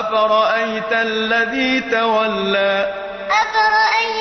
أفرأيت الذي تولى؟ أفرأيت